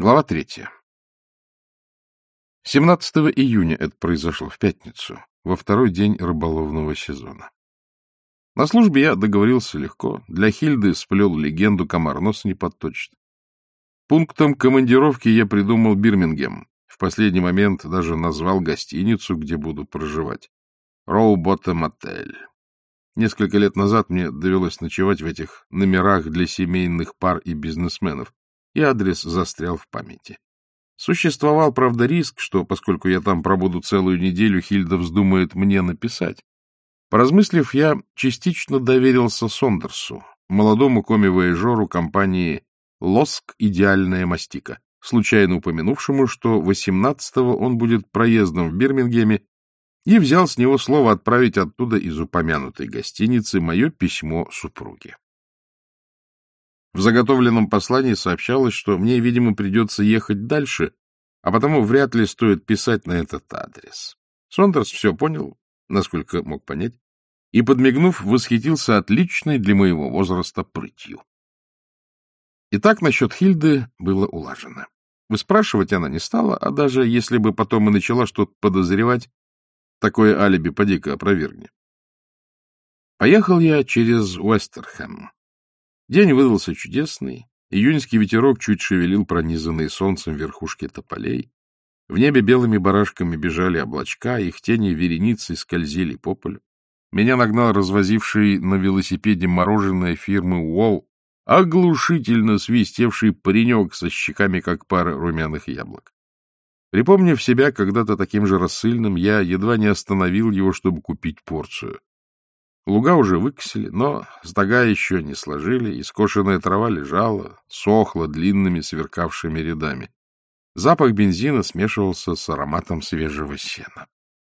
Глава третья. 17 июня это произошло в пятницу, во второй день рыболовного сезона. На службе я договорился легко. Для Хильды сплел легенду, комар нос не подточит. Пунктом командировки я придумал Бирмингем. В последний момент даже назвал гостиницу, где буду проживать. Роуботтем отель. Несколько лет назад мне довелось ночевать в этих номерах для семейных пар и бизнесменов, и адрес застрял в памяти. Существовал, правда, риск, что, поскольку я там пробуду целую неделю, Хильда вздумает мне написать. Поразмыслив, я частично доверился Сондерсу, молодому коми-вояжеру компании «Лоск. Идеальная мастика», случайно упомянувшему, что 18-го он будет проездом в Бирмингеме, и взял с него слово отправить оттуда из упомянутой гостиницы мое письмо супруге. В заготовленном послании сообщалось, что мне, видимо, придется ехать дальше, а потому вряд ли стоит писать на этот адрес. Сондерс все понял, насколько мог понять, и, подмигнув, восхитился отличной для моего возраста прытью. Итак, насчет Хильды было улажено. Выспрашивать она не стала, а даже если бы потом и начала что-то подозревать, такое алиби поди-ка опровергни. Поехал я через Уэстерхэм, День выдался чудесный. Июньский ветерок чуть шевелил пронизанные солнцем верхушки тополей. В небе белыми барашками бежали облачка, их тени вереницей скользили по полю. Меня нагнал развозивший на велосипеде мороженое фирмы Уолл, оглушительно свистевший паренек со щеками, как пара румяных яблок. Припомнив себя когда-то таким же рассыльным, я едва не остановил его, чтобы купить порцию. Луга уже выкосили, но стога еще не сложили, и скошенная трава лежала, сохла длинными сверкавшими рядами. Запах бензина смешивался с ароматом свежего сена.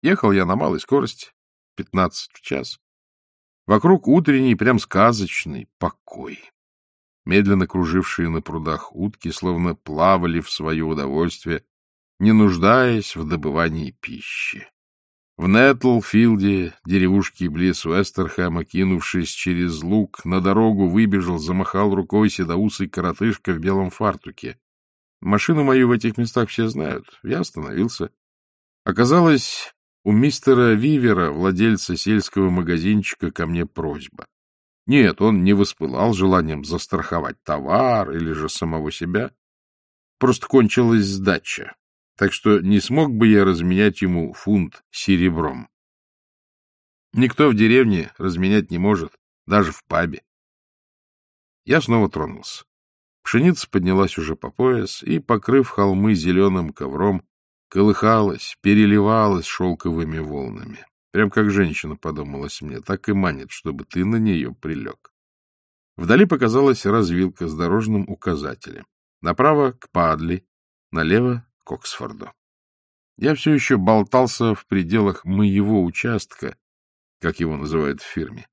Ехал я на малой скорости, пятнадцать в час. Вокруг утренний, прям сказочный покой. Медленно кружившие на прудах утки словно плавали в свое удовольствие, не нуждаясь в добывании пищи. В Нетлфилде, деревушке близ Уэстерхэма, кинувшись через луг, на дорогу выбежал, замахал рукой седоусый коротышка в белом фартуке. Машину мою в этих местах все знают. Я остановился. Оказалось, у мистера Вивера, владельца сельского магазинчика, ко мне просьба. Нет, он не воспылал желанием застраховать товар или же самого себя. Просто кончилась сдача так что не смог бы я разменять ему фунт серебром. Никто в деревне разменять не может, даже в пабе. Я снова тронулся. Пшеница поднялась уже по пояс и, покрыв холмы зеленым ковром, колыхалась, переливалась шелковыми волнами. Прям как женщина, подумалась мне, так и манит, чтобы ты на нее прилег. Вдали показалась развилка с дорожным указателем. Направо — к Падли, налево к Оксфорду. Я все еще болтался в пределах моего участка, как его называют в фирме.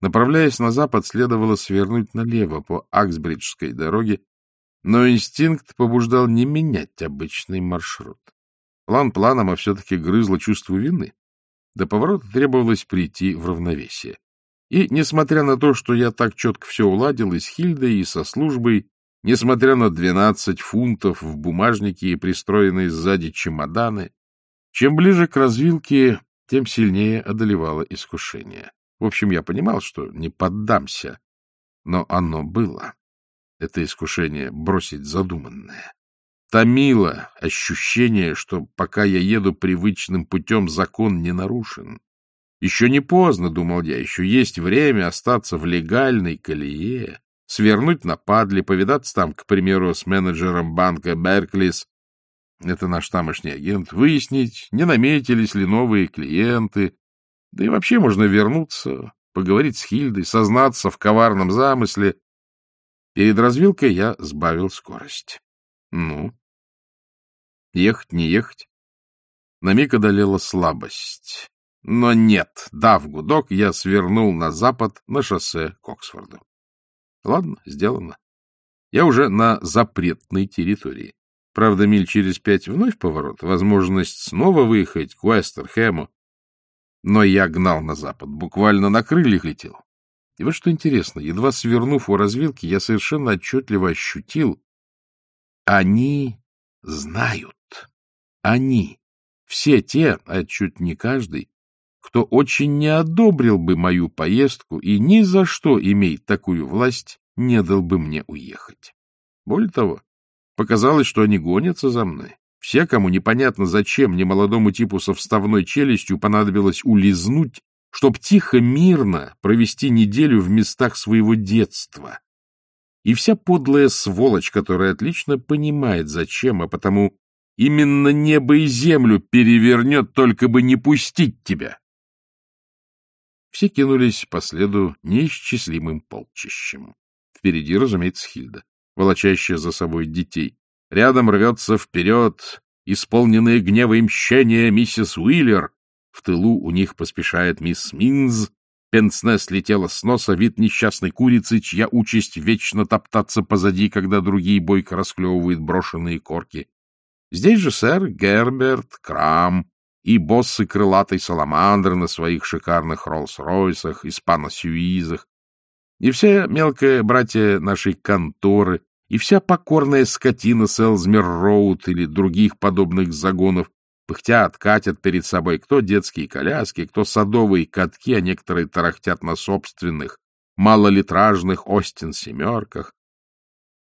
Направляясь на запад, следовало свернуть налево по Аксбриджской дороге, но инстинкт побуждал не менять обычный маршрут. План планом, а все-таки грызло чувство вины. До поворота требовалось прийти в равновесие. И, несмотря на то, что я так четко все уладил и с Хильдой, и со службой, Несмотря на двенадцать фунтов в бумажнике и пристроенные сзади чемоданы, чем ближе к развилке, тем сильнее одолевало искушение. В общем, я понимал, что не поддамся, но оно было. Это искушение бросить задуманное. Томило ощущение, что пока я еду привычным путем, закон не нарушен. Еще не поздно, думал я, еще есть время остаться в легальной колее, свернуть на падли, повидаться там, к примеру, с менеджером банка Берклис, это наш тамошний агент, выяснить, не наметились ли новые клиенты, да и вообще можно вернуться, поговорить с Хильдой, сознаться в коварном замысле. Перед развилкой я сбавил скорость. Ну? Ехать, не ехать? На миг одолела слабость. Но нет, дав гудок, я свернул на запад на шоссе к Оксфорду. Ладно, сделано. Я уже на запретной территории. Правда, миль через пять вновь поворот, возможность снова выехать к Уэстерхэму. Но я гнал на запад, буквально на крыльях летел. И вот что интересно, едва свернув у развилки, я совершенно отчетливо ощутил, они знают. Они, все те, а чуть не каждый, кто очень не одобрил бы мою поездку и ни за что, имеет такую власть, не дал бы мне уехать. Более того, показалось, что они гонятся за мной. Все, кому непонятно зачем немолодому типу со вставной челюстью понадобилось улизнуть, чтоб тихо, мирно провести неделю в местах своего детства. И вся подлая сволочь, которая отлично понимает, зачем, а потому именно небо и землю перевернет, только бы не пустить тебя. Все кинулись по следу неисчислимым полчищем. Впереди, разумеется, Хильда, волочащая за собой детей. Рядом рвется вперед, исполненная гнева и мщения, миссис Уиллер. В тылу у них поспешает мисс Минз. Пенсне слетела с носа вид несчастной курицы, чья участь вечно топтаться позади, когда другие бойко расклевывают брошенные корки. Здесь же сэр Герберт Крам и боссы крылатой саламандры на своих шикарных Роллс-Ройсах, испано-сюизах, и все мелкие братья нашей конторы, и вся покорная скотина Селзмер-Роуд или других подобных загонов пыхтят, катят перед собой кто детские коляски, кто садовые катки, а некоторые тарахтят на собственных малолитражных Остин-семерках.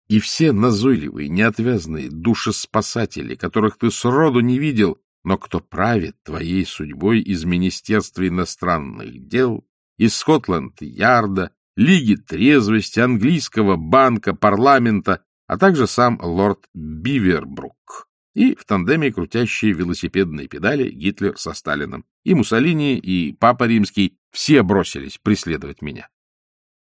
И все назойливые, неотвязные душеспасатели, которых ты сроду не видел, но кто правит твоей судьбой из Министерства иностранных дел, из Скотланд-Ярда, Лиги трезвости, английского банка, парламента, а также сам лорд Бивербрук и в тандеме крутящие велосипедные педали Гитлер со Сталином. И Муссолини, и Папа Римский все бросились преследовать меня.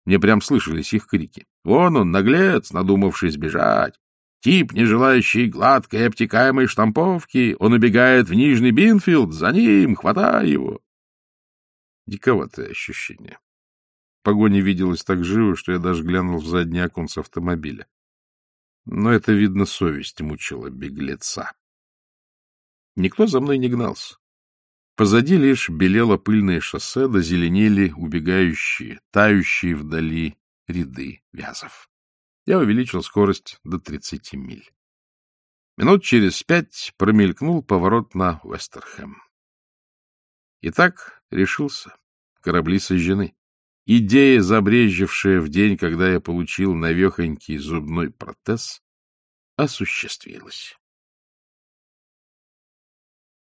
Мне прям слышались их крики. Вон он, наглец, надумавший сбежать. Тип, не желающий гладкой обтекаемой штамповки. Он убегает в Нижний Бинфилд. За ним, хватай его. Диковатое ощущение. Погоня виделась так живо, что я даже глянул в задний оконце автомобиля. Но это, видно, совесть мучила беглеца. Никто за мной не гнался. Позади лишь белело пыльное шоссе, да зеленели убегающие, тающие вдали ряды вязов. Я увеличил скорость до 30 миль. Минут через пять промелькнул поворот на Вестерхэм. Итак, решился. Корабли сожжены. Идея, забрежевшая в день, когда я получил навехонький зубной протез, осуществилась.